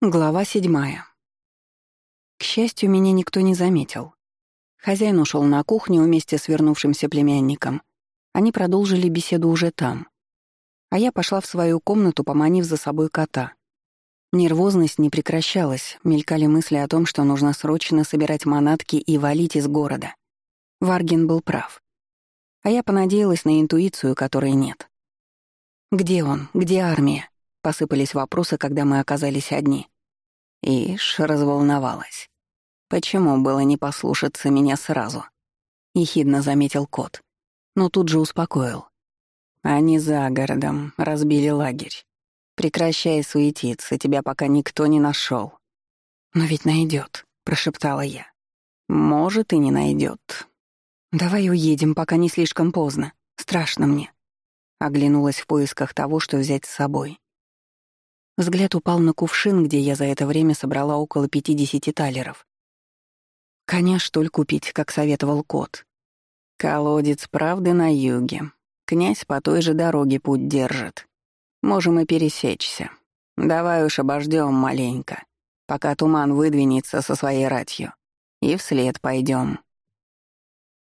Глава седьмая. К счастью, меня никто не заметил. Хозяин ушел на кухню вместе с вернувшимся племянником. Они продолжили беседу уже там. А я пошла в свою комнату, поманив за собой кота. Нервозность не прекращалась, мелькали мысли о том, что нужно срочно собирать манатки и валить из города. Варгин был прав. А я понадеялась на интуицию, которой нет. «Где он? Где армия?» — посыпались вопросы, когда мы оказались одни. Ишь, разволновалась. Почему было не послушаться меня сразу? Ехидно заметил кот, но тут же успокоил. Они за городом разбили лагерь. Прекращай суетиться, тебя пока никто не нашел. Но ведь найдет, прошептала я. Может и не найдет. Давай уедем, пока не слишком поздно. Страшно мне. Оглянулась в поисках того, что взять с собой. Взгляд упал на кувшин, где я за это время собрала около 50 талеров. Коня, что купить, как советовал кот. Колодец правды на юге. Князь по той же дороге путь держит. Можем и пересечься. Давай уж обождем маленько, пока туман выдвинется со своей ратью. И вслед пойдем.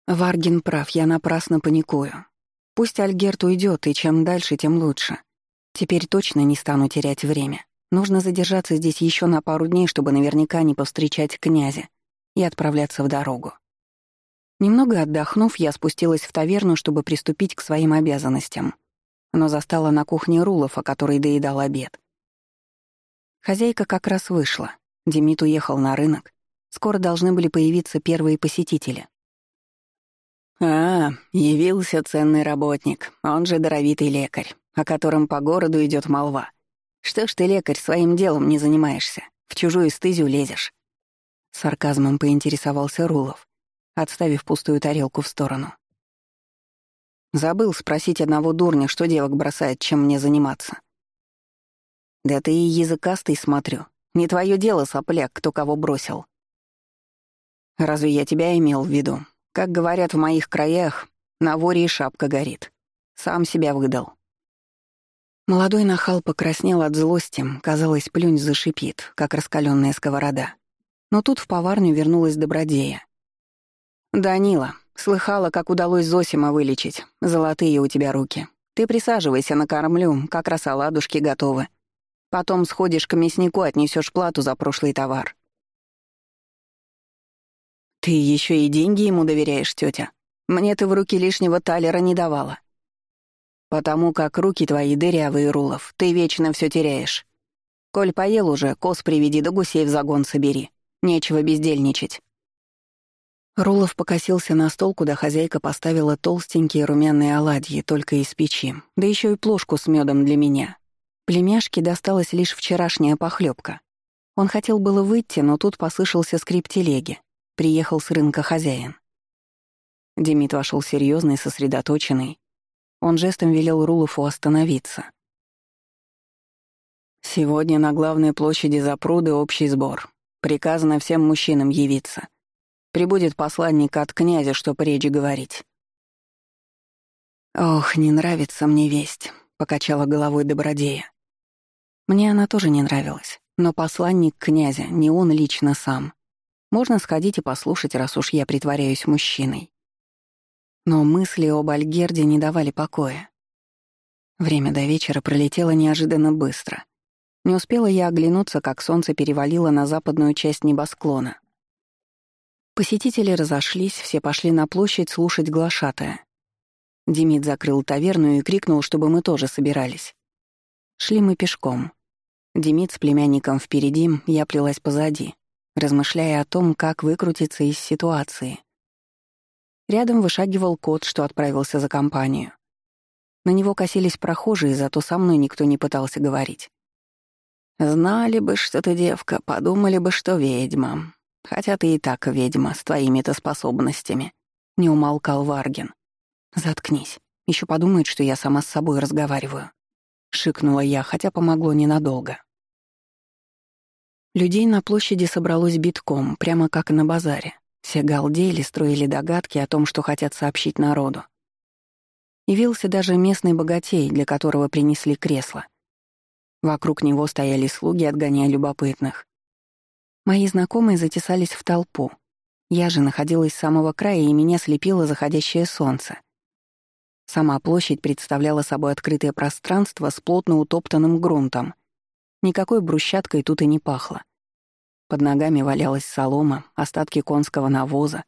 Варгин прав, я напрасно паникую. Пусть Альгерт уйдет, и чем дальше, тем лучше. Теперь точно не стану терять время. Нужно задержаться здесь еще на пару дней, чтобы наверняка не повстречать князя и отправляться в дорогу. Немного отдохнув, я спустилась в таверну, чтобы приступить к своим обязанностям, но застала на кухне Рулова, который доедал обед. Хозяйка как раз вышла. Демид уехал на рынок. Скоро должны были появиться первые посетители. «А, явился ценный работник, он же даровитый лекарь о котором по городу идет молва. Что ж ты, лекарь, своим делом не занимаешься, в чужую стызю лезешь?» Сарказмом поинтересовался Рулов, отставив пустую тарелку в сторону. «Забыл спросить одного дурня, что девок бросает, чем мне заниматься». «Да ты и языкастый, смотрю. Не твое дело, сопляк, кто кого бросил». «Разве я тебя имел в виду? Как говорят в моих краях, на воре и шапка горит. Сам себя выдал. Молодой нахал покраснел от злости, казалось, плюнь зашипит, как раскаленная сковорода. Но тут в поварню вернулась Добродея. «Данила, слыхала, как удалось Зосима вылечить. Золотые у тебя руки. Ты присаживайся, накормлю, как раз оладушки готовы. Потом сходишь к мяснику, отнесешь плату за прошлый товар». «Ты еще и деньги ему доверяешь, тетя. Мне ты в руки лишнего талера не давала. Потому как руки твои дырявые, Рулов, ты вечно все теряешь. Коль поел уже, коз приведи да гусей в загон собери. Нечего бездельничать». Рулов покосился на стол, куда хозяйка поставила толстенькие румяные оладьи, только из печи, да еще и плошку с медом для меня. Племяшке досталась лишь вчерашняя похлебка. Он хотел было выйти, но тут послышался скрип телеги. Приехал с рынка хозяин. Демид вошел серьезный, сосредоточенный, он жестом велел Рулову остановиться. «Сегодня на главной площади за пруды общий сбор. Приказано всем мужчинам явиться. Прибудет посланник от князя, чтоб речь говорить». «Ох, не нравится мне весть», — покачала головой Добродея. Мне она тоже не нравилась, но посланник князя, не он лично сам. Можно сходить и послушать, раз уж я притворяюсь мужчиной. Но мысли об Альгерде не давали покоя. Время до вечера пролетело неожиданно быстро. Не успела я оглянуться, как солнце перевалило на западную часть небосклона. Посетители разошлись, все пошли на площадь слушать глашатая. Демид закрыл таверну и крикнул, чтобы мы тоже собирались. Шли мы пешком. Демид с племянником впереди, я плелась позади, размышляя о том, как выкрутиться из ситуации — Рядом вышагивал кот, что отправился за компанию. На него косились прохожие, зато со мной никто не пытался говорить. «Знали бы, что ты девка, подумали бы, что ведьма. Хотя ты и так ведьма, с твоими-то способностями», — не умолкал Варгин. «Заткнись. Еще подумают, что я сама с собой разговариваю». Шикнула я, хотя помогло ненадолго. Людей на площади собралось битком, прямо как на базаре. Все галдели, строили догадки о том, что хотят сообщить народу. Явился даже местный богатей, для которого принесли кресло. Вокруг него стояли слуги, отгоняя любопытных. Мои знакомые затесались в толпу. Я же находилась с самого края, и меня слепило заходящее солнце. Сама площадь представляла собой открытое пространство с плотно утоптанным грунтом. Никакой брусчаткой тут и не пахло. Под ногами валялась солома, остатки конского навоза,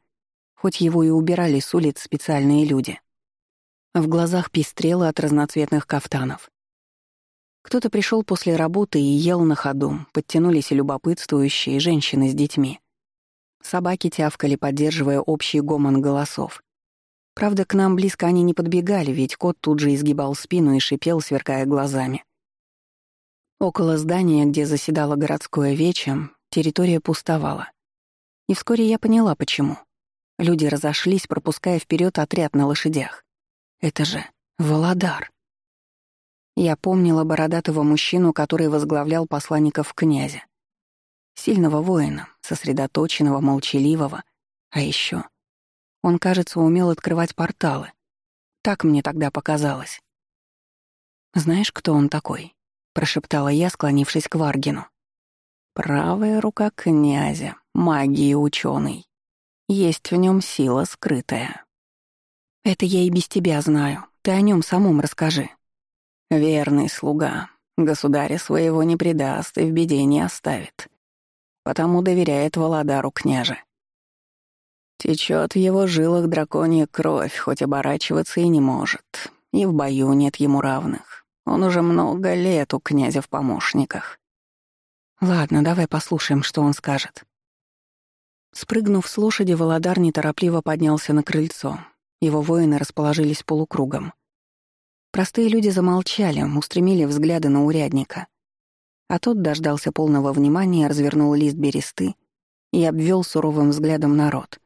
хоть его и убирали с улиц специальные люди. В глазах пестрело от разноцветных кафтанов. Кто-то пришел после работы и ел на ходу, подтянулись и любопытствующие женщины с детьми. Собаки тявкали, поддерживая общий гомон голосов. Правда, к нам близко они не подбегали, ведь кот тут же изгибал спину и шипел, сверкая глазами. Около здания, где заседало городское вече, территория пустовала. И вскоре я поняла, почему. Люди разошлись, пропуская вперед отряд на лошадях. Это же Володар. Я помнила бородатого мужчину, который возглавлял посланников князя. Сильного воина, сосредоточенного, молчаливого. А еще он, кажется, умел открывать порталы. Так мне тогда показалось. «Знаешь, кто он такой?» — прошептала я, склонившись к Варгину. «Правая рука князя, магии ученый. Есть в нем сила скрытая». «Это я и без тебя знаю. Ты о нем самом расскажи», Верный слуга. Государя своего не предаст и в беде не оставит. Потому доверяет Володару княже. Течет в его жилах драконья кровь, хоть оборачиваться и не может. И в бою нет ему равных. Он уже много лет у князя в помощниках. Ладно, давай послушаем, что он скажет. Спрыгнув с лошади, Володар неторопливо поднялся на крыльцо. Его воины расположились полукругом. Простые люди замолчали, устремили взгляды на урядника. А тот дождался полного внимания, развернул лист бересты и обвел суровым взглядом народ.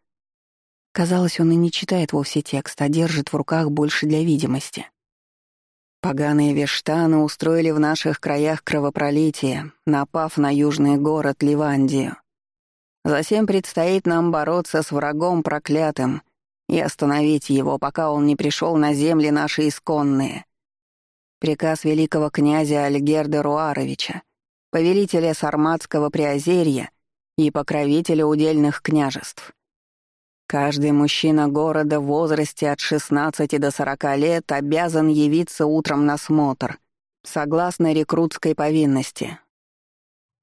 Казалось, он и не читает вовсе текст, а держит в руках больше для видимости. Поганые вештаны устроили в наших краях кровопролитие, напав на южный город Ливандию. Затем предстоит нам бороться с врагом проклятым и остановить его, пока он не пришел на земли наши исконные. Приказ великого князя Альгерда Руаровича, повелителя Сарматского Приозерья и покровителя удельных княжеств. Каждый мужчина города в возрасте от 16 до 40 лет обязан явиться утром на смотр, согласно рекрутской повинности.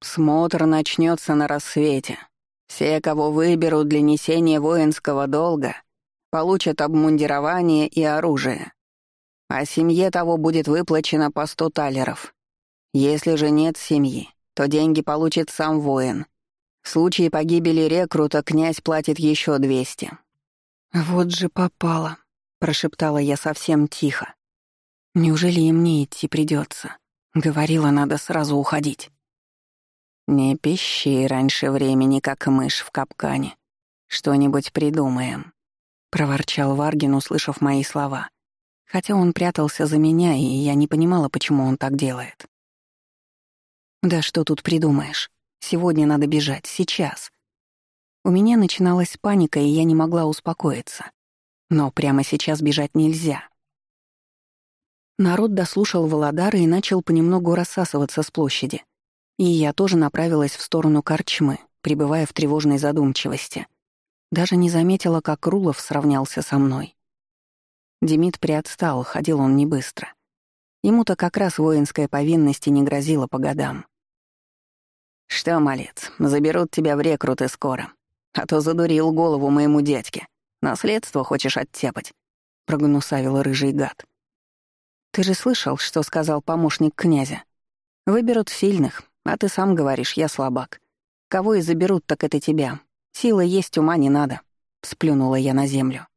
Смотр начнется на рассвете. Все, кого выберут для несения воинского долга, получат обмундирование и оружие. А семье того будет выплачено по сто талеров. Если же нет семьи, то деньги получит сам воин. В случае погибели рекрута князь платит еще двести. «Вот же попало», — прошептала я совсем тихо. «Неужели и мне идти придется? Говорила, надо сразу уходить». «Не пищи раньше времени, как мышь в капкане. Что-нибудь придумаем», проворчал Варгин, услышав мои слова. Хотя он прятался за меня, и я не понимала, почему он так делает. Да что тут придумаешь? Сегодня надо бежать, сейчас. У меня начиналась паника, и я не могла успокоиться. Но прямо сейчас бежать нельзя. Народ дослушал Володара и начал понемногу рассасываться с площади. И я тоже направилась в сторону корчмы, пребывая в тревожной задумчивости. Даже не заметила, как Рулов сравнялся со мной. Демид приотстал, ходил он не быстро. Ему-то как раз воинская повинность и не грозила по годам. «Что, малец, заберут тебя в рекруты скоро. А то задурил голову моему дядьке. Наследство хочешь оттепать?» — прогнусавил рыжий гад. «Ты же слышал, что сказал помощник князя? Выберут сильных, а ты сам говоришь, я слабак. Кого и заберут, так это тебя. Силы есть, ума не надо», — сплюнула я на землю.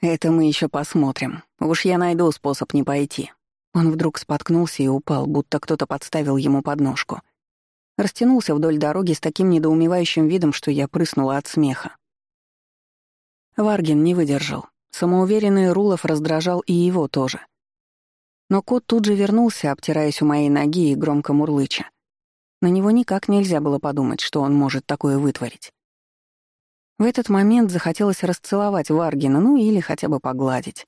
«Это мы еще посмотрим. Уж я найду способ не пойти». Он вдруг споткнулся и упал, будто кто-то подставил ему подножку. Растянулся вдоль дороги с таким недоумевающим видом, что я прыснула от смеха. Варгин не выдержал. Самоуверенный Рулов раздражал и его тоже. Но кот тут же вернулся, обтираясь у моей ноги и громко мурлыча. На него никак нельзя было подумать, что он может такое вытворить. В этот момент захотелось расцеловать Варгина, ну или хотя бы погладить.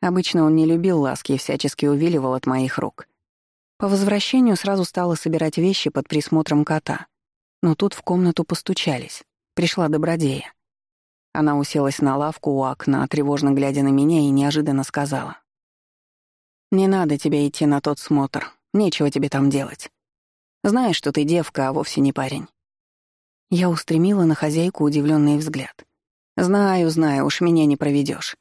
Обычно он не любил ласки и всячески увиливал от моих рук. По возвращению сразу стала собирать вещи под присмотром кота. Но тут в комнату постучались. Пришла добродея. Она уселась на лавку у окна, тревожно глядя на меня, и неожиданно сказала. «Не надо тебе идти на тот смотр. Нечего тебе там делать. Знаешь, что ты девка, а вовсе не парень». Я устремила на хозяйку удивленный взгляд. «Знаю, знаю, уж меня не проведешь.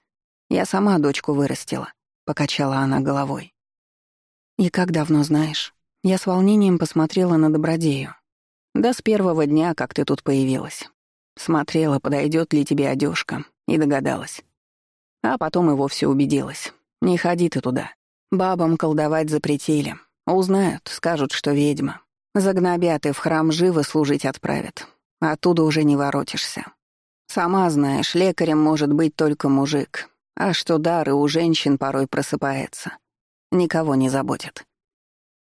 Я сама дочку вырастила», — покачала она головой. «И как давно знаешь?» Я с волнением посмотрела на Добродею. «Да с первого дня, как ты тут появилась. Смотрела, подойдет ли тебе одежка, и догадалась. А потом и вовсе убедилась. Не ходи ты туда. Бабам колдовать запретили. Узнают, скажут, что ведьма. Загнобят и в храм живо служить отправят. Оттуда уже не воротишься. Сама знаешь, лекарем может быть только мужик. А что дары у женщин порой просыпается. Никого не заботит.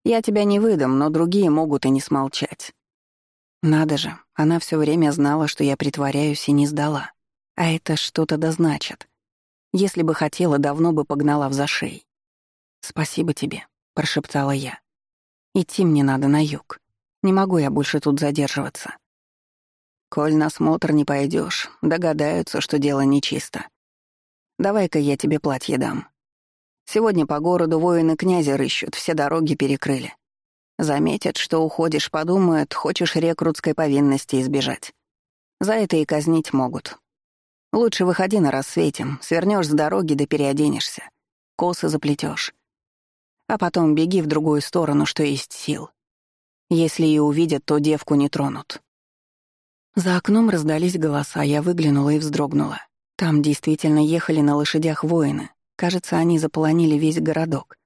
Я тебя не выдам, но другие могут и не смолчать. Надо же, она все время знала, что я притворяюсь и не сдала. А это что-то да значит. Если бы хотела, давно бы погнала в зашей. «Спасибо тебе», — прошептала я. «Идти мне надо на юг. Не могу я больше тут задерживаться». «Коль на смотр не пойдешь, догадаются, что дело нечисто. Давай-ка я тебе платье дам. Сегодня по городу воины князя рыщут, все дороги перекрыли. Заметят, что уходишь, подумают, хочешь рекрутской повинности избежать. За это и казнить могут. Лучше выходи на рассвете, свернешь с дороги да переоденешься. Косы заплетешь а потом беги в другую сторону, что есть сил. Если и увидят, то девку не тронут. За окном раздались голоса, я выглянула и вздрогнула. Там действительно ехали на лошадях воины. Кажется, они заполонили весь городок.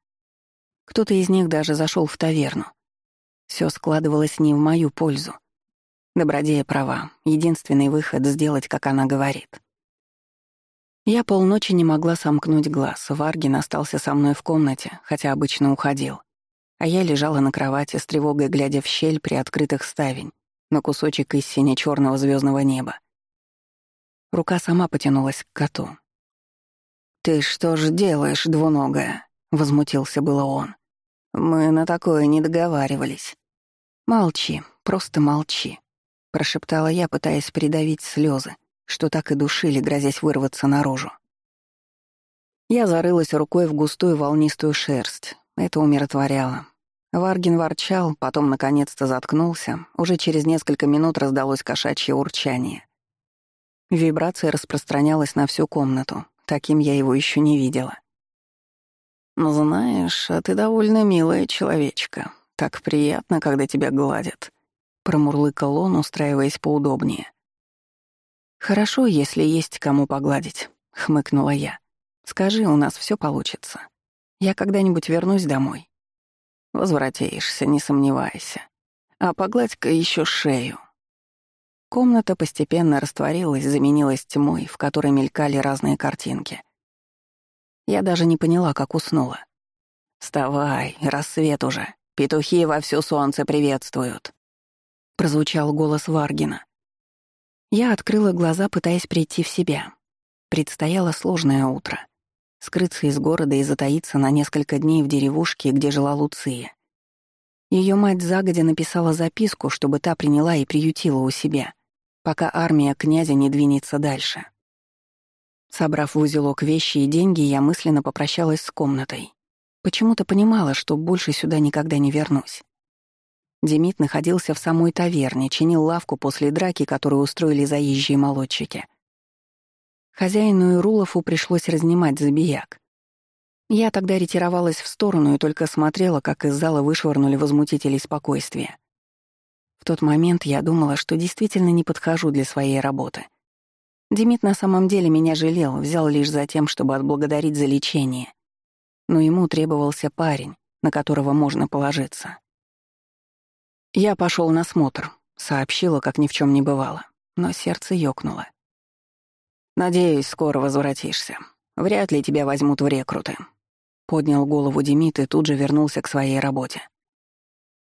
Кто-то из них даже зашел в таверну. Все складывалось не в мою пользу. Добродея права. Единственный выход — сделать, как она говорит. Я полночи не могла сомкнуть глаз. Варгин остался со мной в комнате, хотя обычно уходил. А я лежала на кровати с тревогой, глядя в щель при открытых ставень, на кусочек из сине-черного звездного неба. Рука сама потянулась к коту. «Ты что ж делаешь, двуногая?» — возмутился было он. «Мы на такое не договаривались». «Молчи, просто молчи», — прошептала я, пытаясь придавить слезы, что так и душили, грозясь вырваться наружу. Я зарылась рукой в густую волнистую шерсть. Это умиротворяло. Варгин ворчал, потом наконец-то заткнулся. Уже через несколько минут раздалось кошачье урчание. Вибрация распространялась на всю комнату. Таким я его еще не видела. «Ну, знаешь, а ты довольно милая человечка. Так приятно, когда тебя гладят», — промурлыкал он, устраиваясь поудобнее. «Хорошо, если есть кому погладить», — хмыкнула я. «Скажи, у нас все получится. Я когда-нибудь вернусь домой». «Возвратишься, не сомневайся. А погладь-ка еще шею». Комната постепенно растворилась, заменилась тьмой, в которой мелькали разные картинки. Я даже не поняла, как уснула. «Вставай, рассвет уже. Петухи во всё солнце приветствуют», — прозвучал голос Варгина. Я открыла глаза, пытаясь прийти в себя. Предстояло сложное утро. Скрыться из города и затаиться на несколько дней в деревушке, где жила Луция. Ее мать загодя написала записку, чтобы та приняла и приютила у себя, пока армия князя не двинется дальше. Собрав в узелок вещи и деньги, я мысленно попрощалась с комнатой. Почему-то понимала, что больше сюда никогда не вернусь. Демид находился в самой таверне, чинил лавку после драки, которую устроили заезжие молодчики. Хозяину Ирулову пришлось разнимать забияк. Я тогда ретировалась в сторону и только смотрела, как из зала вышвырнули возмутителей спокойствия. В тот момент я думала, что действительно не подхожу для своей работы. Демид на самом деле меня жалел, взял лишь за тем, чтобы отблагодарить за лечение. Но ему требовался парень, на которого можно положиться. «Я пошел на смотр», — сообщила, как ни в чем не бывало, но сердце ёкнуло. «Надеюсь, скоро возвратишься. Вряд ли тебя возьмут в рекруты». Поднял голову Демид и тут же вернулся к своей работе.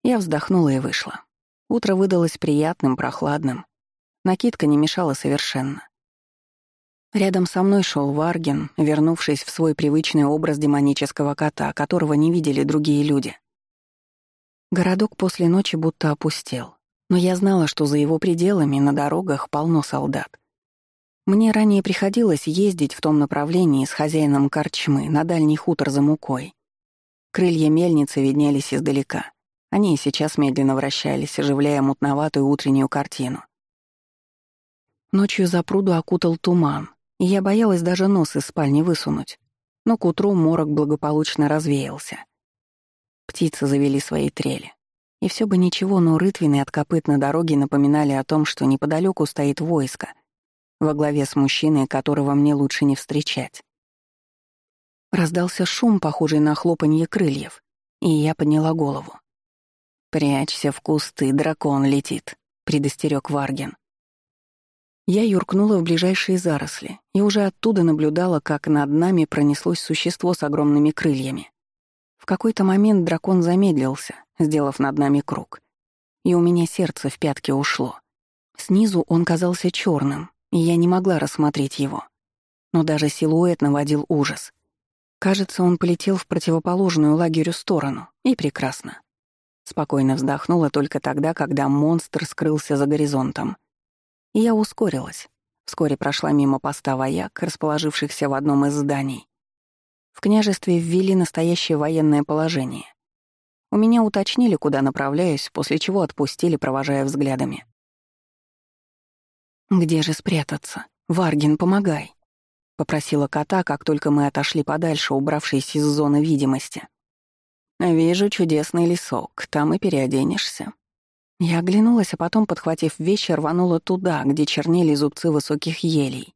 Я вздохнула и вышла. Утро выдалось приятным, прохладным. Накидка не мешала совершенно. Рядом со мной шел Варген, вернувшись в свой привычный образ демонического кота, которого не видели другие люди — Городок после ночи будто опустел, но я знала, что за его пределами на дорогах полно солдат. Мне ранее приходилось ездить в том направлении с хозяином корчмы на дальний хутор за мукой. Крылья мельницы виднелись издалека. Они сейчас медленно вращались, оживляя мутноватую утреннюю картину. Ночью за пруду окутал туман, и я боялась даже нос из спальни высунуть. Но к утру морок благополучно развеялся. Птицы завели свои трели. И все бы ничего, но рытвины от копыт на дороге напоминали о том, что неподалеку стоит войско, во главе с мужчиной, которого мне лучше не встречать. Раздался шум, похожий на хлопанье крыльев, и я подняла голову. «Прячься в кусты, дракон летит», — предостерег Варген. Я юркнула в ближайшие заросли и уже оттуда наблюдала, как над нами пронеслось существо с огромными крыльями. В какой-то момент дракон замедлился, сделав над нами круг. И у меня сердце в пятки ушло. Снизу он казался черным, и я не могла рассмотреть его. Но даже силуэт наводил ужас. Кажется, он полетел в противоположную лагерю сторону, и прекрасно. Спокойно вздохнула только тогда, когда монстр скрылся за горизонтом. Я ускорилась. Вскоре прошла мимо поста вояк, расположившихся в одном из зданий. В княжестве ввели настоящее военное положение. У меня уточнили, куда направляюсь, после чего отпустили, провожая взглядами. «Где же спрятаться? Варгин, помогай!» — попросила кота, как только мы отошли подальше, убравшись из зоны видимости. «Вижу чудесный лесок, там и переоденешься». Я оглянулась, а потом, подхватив вещи, рванула туда, где чернели зубцы высоких елей.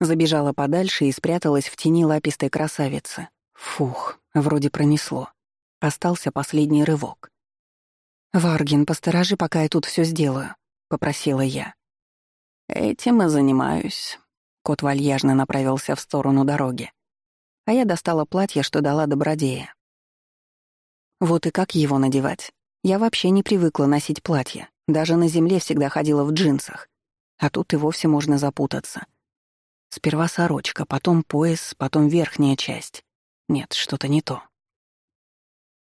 Забежала подальше и спряталась в тени лапистой красавицы. Фух, вроде пронесло. Остался последний рывок. «Варгин, посторожи, пока я тут все сделаю», — попросила я. «Этим и занимаюсь». Кот вальяжно направился в сторону дороги. А я достала платье, что дала добродея. Вот и как его надевать? Я вообще не привыкла носить платье. Даже на земле всегда ходила в джинсах. А тут и вовсе можно запутаться. Сперва сорочка, потом пояс, потом верхняя часть. Нет, что-то не то.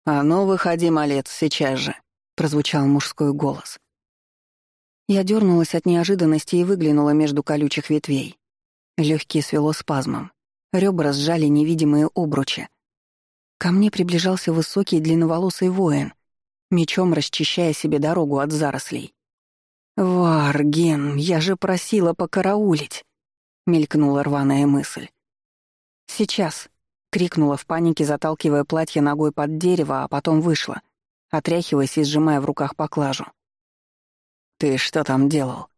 «А ну, выходи, малец, сейчас же», — прозвучал мужской голос. Я дернулась от неожиданности и выглянула между колючих ветвей. Легкие свело спазмом. Ребра сжали невидимые обручи. Ко мне приближался высокий длинноволосый воин, мечом расчищая себе дорогу от зарослей. «Варген, я же просила покараулить!» — мелькнула рваная мысль. «Сейчас!» — крикнула в панике, заталкивая платье ногой под дерево, а потом вышла, отряхиваясь и сжимая в руках поклажу. «Ты что там делал?»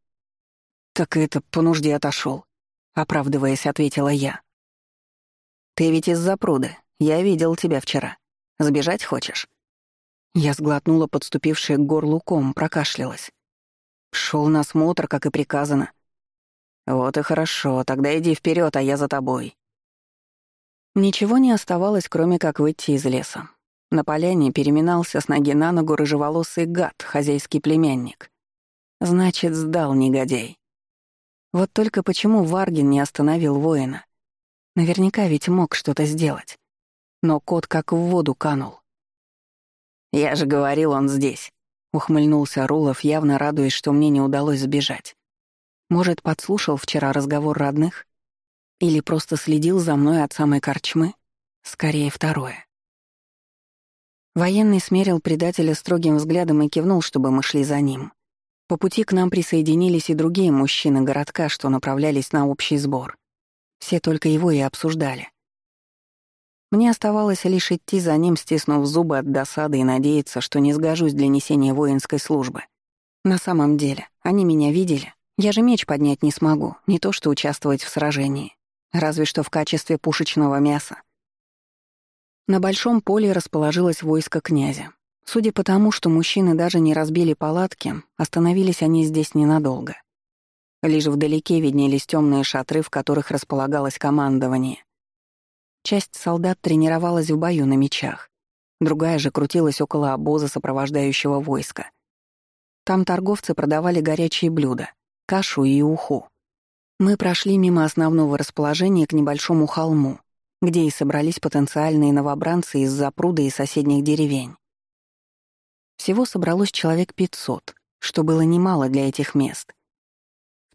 «Так это по нужде отошел, оправдываясь, ответила я. «Ты ведь из-за пруда. Я видел тебя вчера. Сбежать хочешь?» Я сглотнула подступившее к горлу ком, прокашлялась. Шел на смотр, как и приказано. «Вот и хорошо, тогда иди вперед, а я за тобой». Ничего не оставалось, кроме как выйти из леса. На поляне переминался с ноги на ногу рыжеволосый гад, хозяйский племянник. Значит, сдал негодяй. Вот только почему Варгин не остановил воина? Наверняка ведь мог что-то сделать. Но кот как в воду канул. «Я же говорил, он здесь», — ухмыльнулся Рулов, явно радуясь, что мне не удалось сбежать. Может, подслушал вчера разговор родных? Или просто следил за мной от самой корчмы? Скорее, второе. Военный смерил предателя строгим взглядом и кивнул, чтобы мы шли за ним. По пути к нам присоединились и другие мужчины городка, что направлялись на общий сбор. Все только его и обсуждали. Мне оставалось лишь идти за ним, стиснув зубы от досады и надеяться, что не сгожусь для несения воинской службы. На самом деле, они меня видели, я же меч поднять не смогу, не то что участвовать в сражении, разве что в качестве пушечного мяса. На большом поле расположилось войско князя. Судя по тому, что мужчины даже не разбили палатки, остановились они здесь ненадолго. Лишь вдалеке виднелись темные шатры, в которых располагалось командование. Часть солдат тренировалась в бою на мечах, другая же крутилась около обоза сопровождающего войска. Там торговцы продавали горячие блюда — кашу и уху. Мы прошли мимо основного расположения к небольшому холму, где и собрались потенциальные новобранцы из-за пруда и соседних деревень. Всего собралось человек 500, что было немало для этих мест.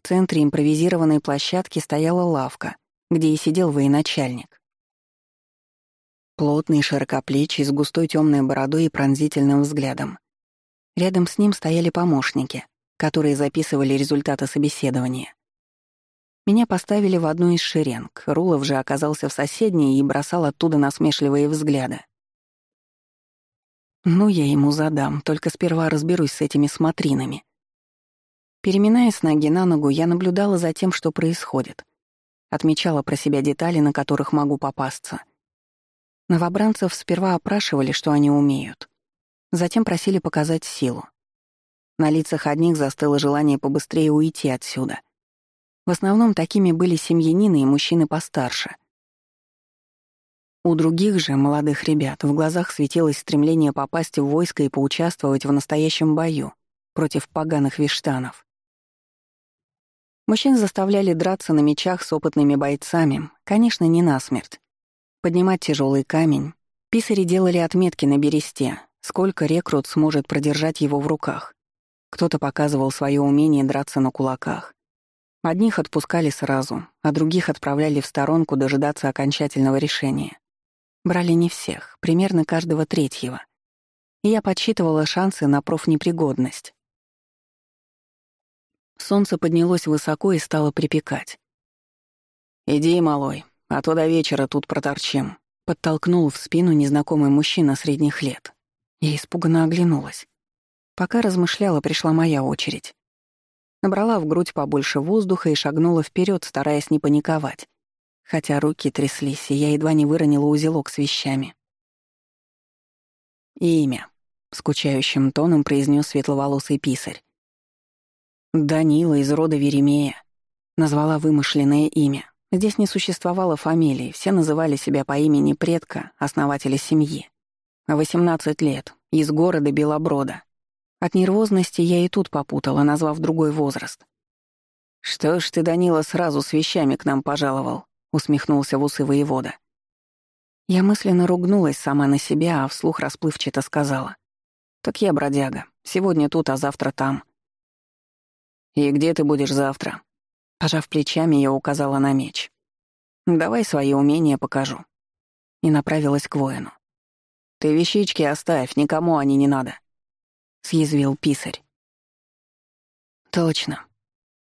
В центре импровизированной площадки стояла лавка, где и сидел военачальник. Плотный, широкоплечий, с густой темной бородой и пронзительным взглядом. Рядом с ним стояли помощники, которые записывали результаты собеседования. Меня поставили в одну из шеренг, Рулов же оказался в соседней и бросал оттуда насмешливые взгляды. Ну, я ему задам, только сперва разберусь с этими смотринами. Переминаясь с ноги на ногу, я наблюдала за тем, что происходит. Отмечала про себя детали, на которых могу попасться. Новобранцев сперва опрашивали, что они умеют. Затем просили показать силу. На лицах одних застыло желание побыстрее уйти отсюда. В основном такими были семьянины и мужчины постарше. У других же, молодых ребят, в глазах светилось стремление попасть в войско и поучаствовать в настоящем бою против поганых виштанов. Мужчин заставляли драться на мечах с опытными бойцами, конечно, не насмерть. Поднимать тяжелый камень. Писари делали отметки на бересте, сколько рекрут сможет продержать его в руках. Кто-то показывал свое умение драться на кулаках. Одних отпускали сразу, а других отправляли в сторонку дожидаться окончательного решения. Брали не всех, примерно каждого третьего. И я подсчитывала шансы на профнепригодность. Солнце поднялось высоко и стало припекать. «Иди, малой, а то до вечера тут проторчим», — подтолкнул в спину незнакомый мужчина средних лет. Я испуганно оглянулась. Пока размышляла, пришла моя очередь. Набрала в грудь побольше воздуха и шагнула вперед, стараясь не паниковать хотя руки тряслись, и я едва не выронила узелок с вещами. «Имя», — скучающим тоном произнес светловолосый писарь. «Данила из рода Веремея», — назвала вымышленное имя. Здесь не существовало фамилии, все называли себя по имени предка, основателя семьи. 18 лет, из города Белоброда. От нервозности я и тут попутала, назвав другой возраст. «Что ж ты, Данила, сразу с вещами к нам пожаловал?» — усмехнулся в усы воевода. Я мысленно ругнулась сама на себя, а вслух расплывчато сказала. «Так я бродяга. Сегодня тут, а завтра там». «И где ты будешь завтра?» Пожав плечами, я указала на меч. «Давай свои умения покажу». И направилась к воину. «Ты вещички оставь, никому они не надо», — съязвил писарь. «Точно.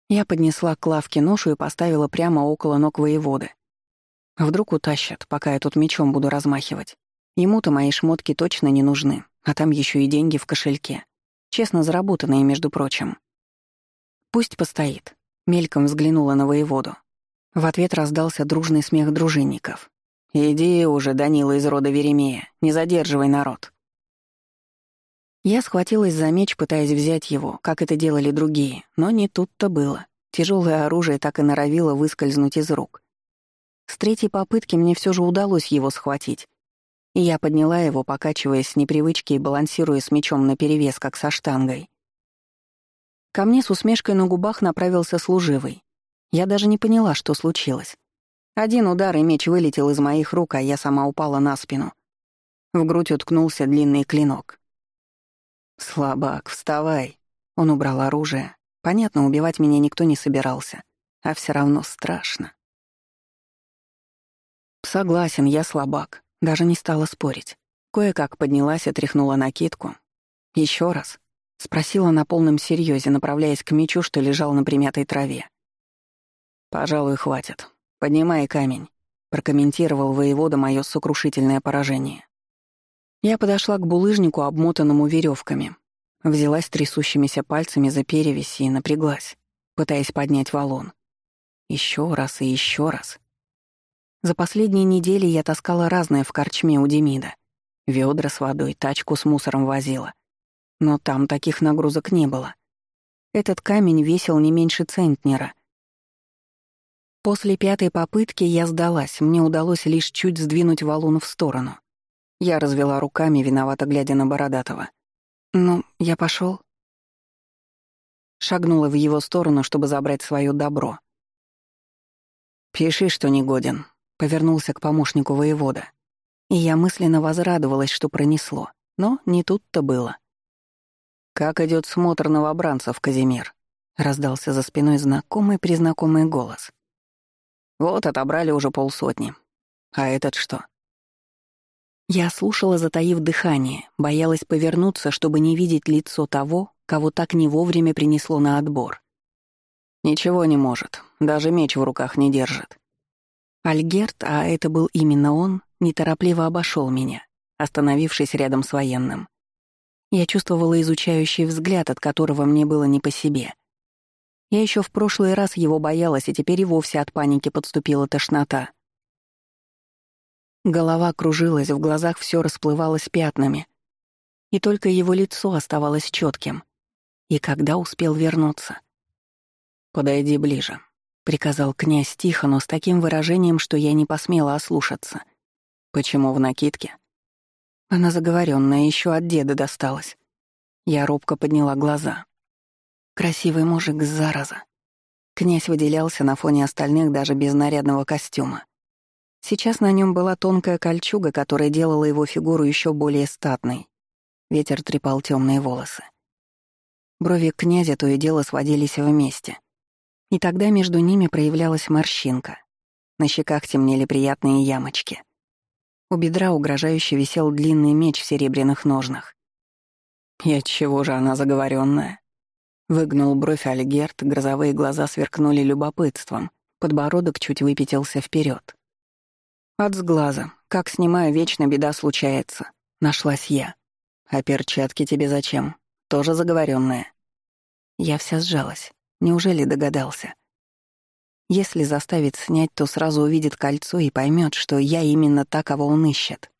Я поднесла к лавке ношу и поставила прямо около ног воеводы. Вдруг утащат, пока я тут мечом буду размахивать. Ему-то мои шмотки точно не нужны, а там еще и деньги в кошельке. Честно заработанные, между прочим. Пусть постоит. Мельком взглянула на воеводу. В ответ раздался дружный смех дружинников. «Иди уже, Данила из рода Веремея, не задерживай народ». Я схватилась за меч, пытаясь взять его, как это делали другие, но не тут-то было. Тяжелое оружие так и норовило выскользнуть из рук. С третьей попытки мне все же удалось его схватить. И я подняла его, покачиваясь с непривычки и балансируя с мечом наперевес, как со штангой. Ко мне с усмешкой на губах направился служивый. Я даже не поняла, что случилось. Один удар, и меч вылетел из моих рук, а я сама упала на спину. В грудь уткнулся длинный клинок. «Слабак, вставай!» Он убрал оружие. Понятно, убивать меня никто не собирался. А все равно страшно. Согласен, я слабак. Даже не стала спорить. Кое-как поднялась и тряхнула накидку. Еще раз. Спросила на полном серьезе, направляясь к мечу, что лежал на примятой траве. «Пожалуй, хватит. Поднимай камень», — прокомментировал воевода мое сокрушительное поражение. Я подошла к булыжнику, обмотанному веревками, взялась трясущимися пальцами за перевесь и напряглась, пытаясь поднять валун. Еще раз и еще раз. За последние недели я таскала разное в корчме у Демида. Ведра с водой, тачку с мусором возила. Но там таких нагрузок не было. Этот камень весил не меньше центнера. После пятой попытки я сдалась, мне удалось лишь чуть сдвинуть валун в сторону. Я развела руками, виновато глядя на Бородатого. «Ну, я пошел. Шагнула в его сторону, чтобы забрать свое добро. «Пиши, что негоден», — повернулся к помощнику воевода. И я мысленно возрадовалась, что пронесло. Но не тут-то было. «Как идет смотр новобранцев, Казимир?» — раздался за спиной знакомый-признакомый голос. «Вот отобрали уже полсотни. А этот что?» Я слушала, затаив дыхание, боялась повернуться, чтобы не видеть лицо того, кого так не вовремя принесло на отбор. Ничего не может, даже меч в руках не держит. Альгерт, а это был именно он, неторопливо обошел меня, остановившись рядом с военным. Я чувствовала изучающий взгляд, от которого мне было не по себе. Я еще в прошлый раз его боялась, и теперь и вовсе от паники подступила тошнота. Голова кружилась, в глазах все расплывалось пятнами. И только его лицо оставалось четким. И когда успел вернуться? «Подойди ближе», — приказал князь тихо, но с таким выражением, что я не посмела ослушаться. «Почему в накидке?» Она заговоренная, еще от деда досталась. Я робко подняла глаза. Красивый мужик, зараза. Князь выделялся на фоне остальных даже без нарядного костюма. Сейчас на нем была тонкая кольчуга, которая делала его фигуру еще более статной. Ветер трепал темные волосы. Брови князя то и дело сводились вместе. И тогда между ними проявлялась морщинка. На щеках темнели приятные ямочки. У бедра угрожающе висел длинный меч в серебряных ножнах. И отчего же она заговоренная? Выгнул бровь Альгерт, грозовые глаза сверкнули любопытством, подбородок чуть выпятился вперед. От сглаза, как снимаю, вечно беда случается. Нашлась я. А перчатки тебе зачем? Тоже заговоренная. Я вся сжалась. Неужели догадался? Если заставит снять, то сразу увидит кольцо и поймет, что я именно та, кого он ищет.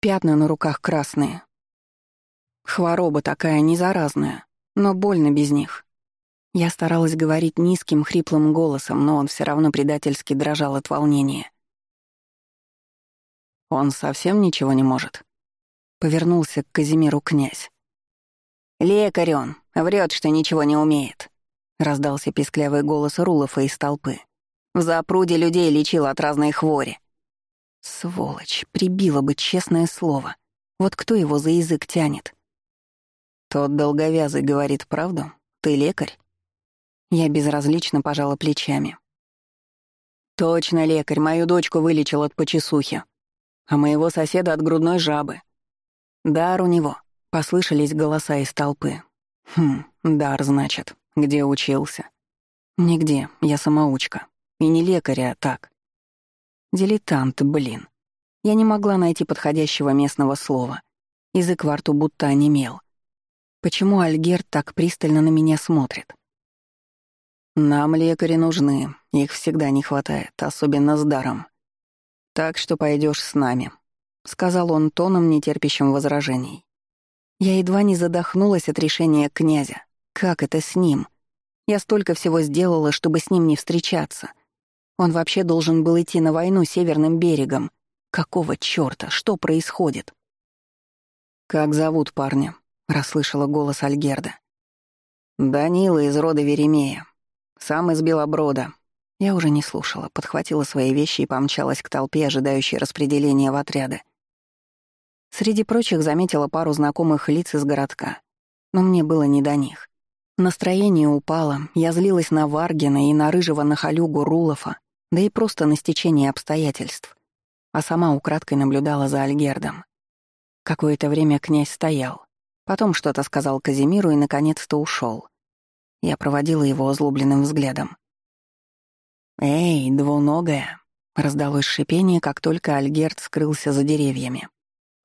Пятна на руках красные. Хвороба такая незаразная, но больно без них. Я старалась говорить низким, хриплым голосом, но он все равно предательски дрожал от волнения. «Он совсем ничего не может?» Повернулся к Казимиру князь. «Лекарь он, врет, что ничего не умеет», — раздался писклявый голос Рулофа из толпы. «В запруде людей лечил от разной хвори». Сволочь, прибила бы честное слово. Вот кто его за язык тянет? Тот долговязый говорит правду. Ты лекарь? Я безразлично пожала плечами. Точно лекарь, мою дочку вылечил от почесухи. А моего соседа от грудной жабы. Дар у него. Послышались голоса из толпы. Хм, дар, значит. Где учился? Нигде, я самоучка. И не лекарь, а так. Дилетант, блин. Я не могла найти подходящего местного слова. Язык во рту будто онемел. Почему Альгерт так пристально на меня смотрит? Нам лекари нужны, их всегда не хватает, особенно с даром. Так что пойдешь с нами, сказал он тоном, нетерпящим возражений. Я едва не задохнулась от решения князя. Как это с ним? Я столько всего сделала, чтобы с ним не встречаться. Он вообще должен был идти на войну северным берегом. Какого чёрта? Что происходит? «Как зовут парня?» — расслышала голос Альгерда. «Данила из рода Веремея. Сам из Белоброда». Я уже не слушала, подхватила свои вещи и помчалась к толпе, ожидающей распределения в отряды. Среди прочих заметила пару знакомых лиц из городка, но мне было не до них. Настроение упало, я злилась на Варгина и на рыжего нахалюгу Рулофа, да и просто на стечение обстоятельств, а сама украдкой наблюдала за Альгердом. Какое-то время князь стоял, потом что-то сказал Казимиру и наконец-то ушел. Я проводила его озлобленным взглядом. «Эй, двуногая!» — раздалось шипение, как только Альгерд скрылся за деревьями.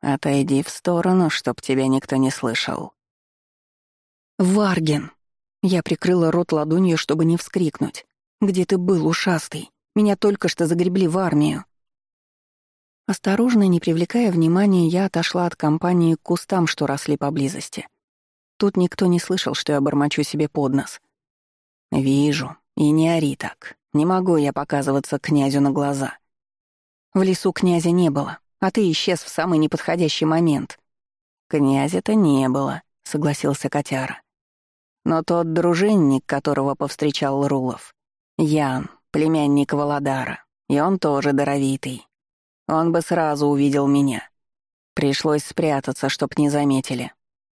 Отойди в сторону, чтоб тебя никто не слышал. Варген! Я прикрыла рот ладонью, чтобы не вскрикнуть. Где ты был, ушастый? Меня только что загребли в армию. Осторожно, не привлекая внимания, я отошла от компании к кустам, что росли поблизости. Тут никто не слышал, что я бормочу себе под нос. «Вижу. И не ори так. Не могу я показываться князю на глаза». В лесу князя не было а ты исчез в самый неподходящий момент». «Князя-то не было», — согласился котяра. «Но тот дружинник, которого повстречал Рулов, Ян, племянник Володара, и он тоже даровитый. Он бы сразу увидел меня. Пришлось спрятаться, чтоб не заметили.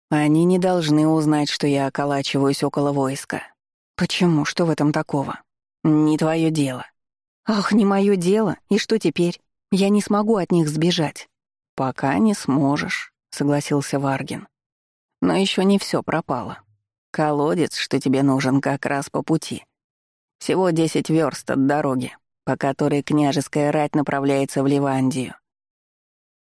Они не должны узнать, что я околачиваюсь около войска. Почему? Что в этом такого? Не твое дело. Ах, не мое дело. И что теперь? Я не смогу от них сбежать. Пока не сможешь, согласился Варгин. Но еще не все пропало. Колодец, что тебе нужен как раз по пути. Всего десять верст от дороги, по которой княжеская рать направляется в Ливандию.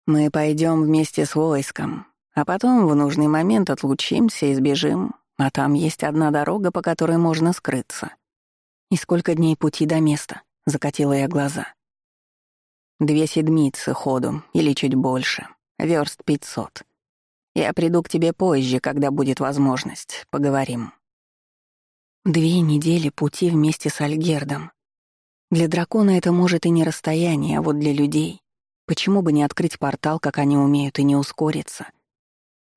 Мы пойдем вместе с войском, а потом в нужный момент отлучимся и сбежим, а там есть одна дорога, по которой можно скрыться. И сколько дней пути до места? Закатила я глаза. Две седмицы ходу, или чуть больше. Верст пятьсот. Я приду к тебе позже, когда будет возможность. Поговорим. Две недели пути вместе с Альгердом. Для дракона это может и не расстояние, а вот для людей. Почему бы не открыть портал, как они умеют, и не ускориться?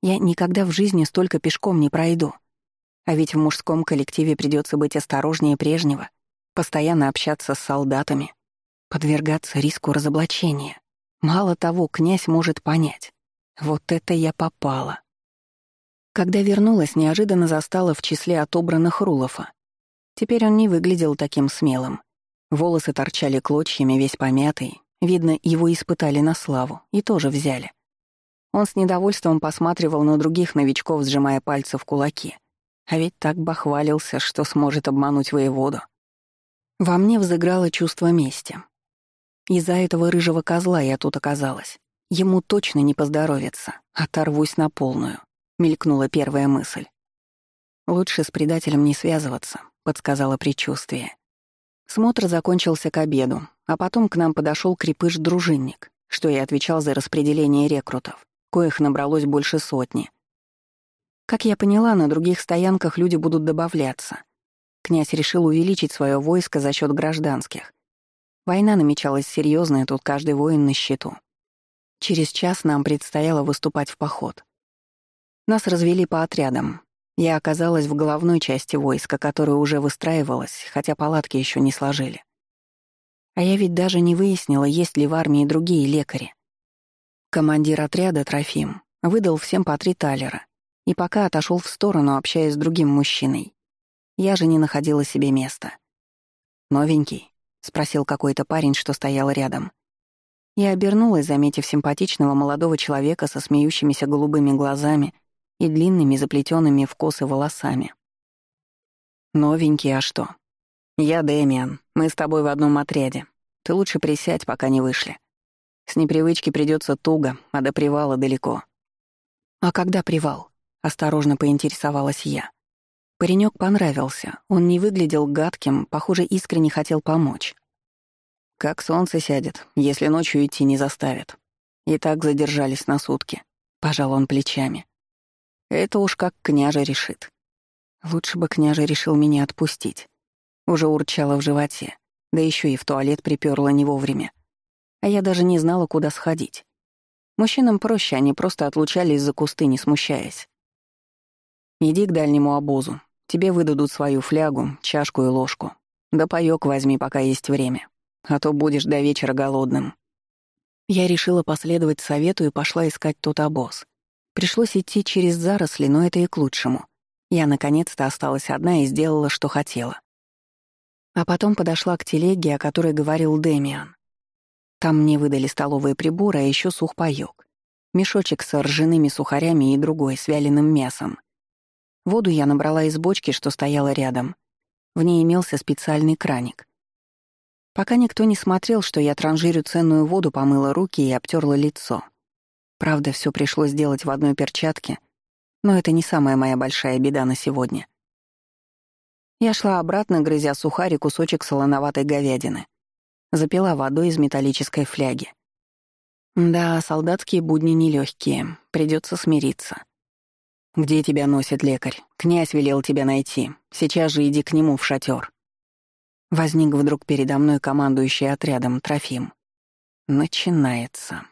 Я никогда в жизни столько пешком не пройду. А ведь в мужском коллективе придется быть осторожнее прежнего, постоянно общаться с солдатами, подвергаться риску разоблачения. Мало того, князь может понять. Вот это я попала. Когда вернулась, неожиданно застала в числе отобранных Рулофа. Теперь он не выглядел таким смелым. Волосы торчали клочьями, весь помятый. Видно, его испытали на славу и тоже взяли. Он с недовольством посматривал на других новичков, сжимая пальцы в кулаки. А ведь так бахвалился, что сможет обмануть воеводу. Во мне взыграло чувство мести. Из-за этого рыжего козла я тут оказалась. Ему точно не поздоровится. Оторвусь на полную. Мелькнула первая мысль. Лучше с предателем не связываться, подсказала предчувствие. Смотр закончился к обеду, а потом к нам подошел крепыш-дружинник, что и отвечал за распределение рекрутов, коих набралось больше сотни — как я поняла, на других стоянках люди будут добавляться. Князь решил увеличить свое войско за счет гражданских. Война намечалась серьезная, тут каждый воин на счету. Через час нам предстояло выступать в поход. Нас развели по отрядам. Я оказалась в головной части войска, которая уже выстраивалась, хотя палатки еще не сложили. А я ведь даже не выяснила, есть ли в армии другие лекари. Командир отряда, Трофим, выдал всем по три талера и пока отошел в сторону, общаясь с другим мужчиной. Я же не находила себе места. «Новенький?» — спросил какой-то парень, что стоял рядом. Я обернулась, заметив симпатичного молодого человека со смеющимися голубыми глазами и длинными заплетенными в косы волосами. «Новенький, а что?» «Я Дэмиан. Мы с тобой в одном отряде. Ты лучше присядь, пока не вышли. С непривычки придется туго, а до привала далеко». «А когда привал?» Осторожно поинтересовалась я. Паренек понравился. Он не выглядел гадким, похоже, искренне хотел помочь. Как солнце сядет, если ночью идти не заставят. И так задержались на сутки. Пожал он плечами. Это уж как княже решит. Лучше бы княже решил меня отпустить. Уже урчало в животе, да еще и в туалет приперла не вовремя. А я даже не знала, куда сходить. Мужчинам проще, они просто отлучались за кусты, не смущаясь. Иди к дальнему обозу. Тебе выдадут свою флягу, чашку и ложку. Да паёк возьми, пока есть время. А то будешь до вечера голодным». Я решила последовать совету и пошла искать тот обоз. Пришлось идти через заросли, но это и к лучшему. Я наконец-то осталась одна и сделала, что хотела. А потом подошла к телеге, о которой говорил Демиан. Там мне выдали столовые приборы, а еще сухпайок. Мешочек с ржаными сухарями и другой с вяленым мясом — Воду я набрала из бочки, что стояла рядом. В ней имелся специальный краник. Пока никто не смотрел, что я транжирю ценную воду, помыла руки и обтерла лицо. Правда, все пришлось делать в одной перчатке, но это не самая моя большая беда на сегодня. Я шла обратно, грызя сухарь и кусочек солоноватой говядины. Запила водой из металлической фляги. Да, солдатские будни нелегкие, придется смириться. «Где тебя носит лекарь? Князь велел тебя найти. Сейчас же иди к нему в шатер. Возник вдруг передо мной командующий отрядом Трофим. Начинается.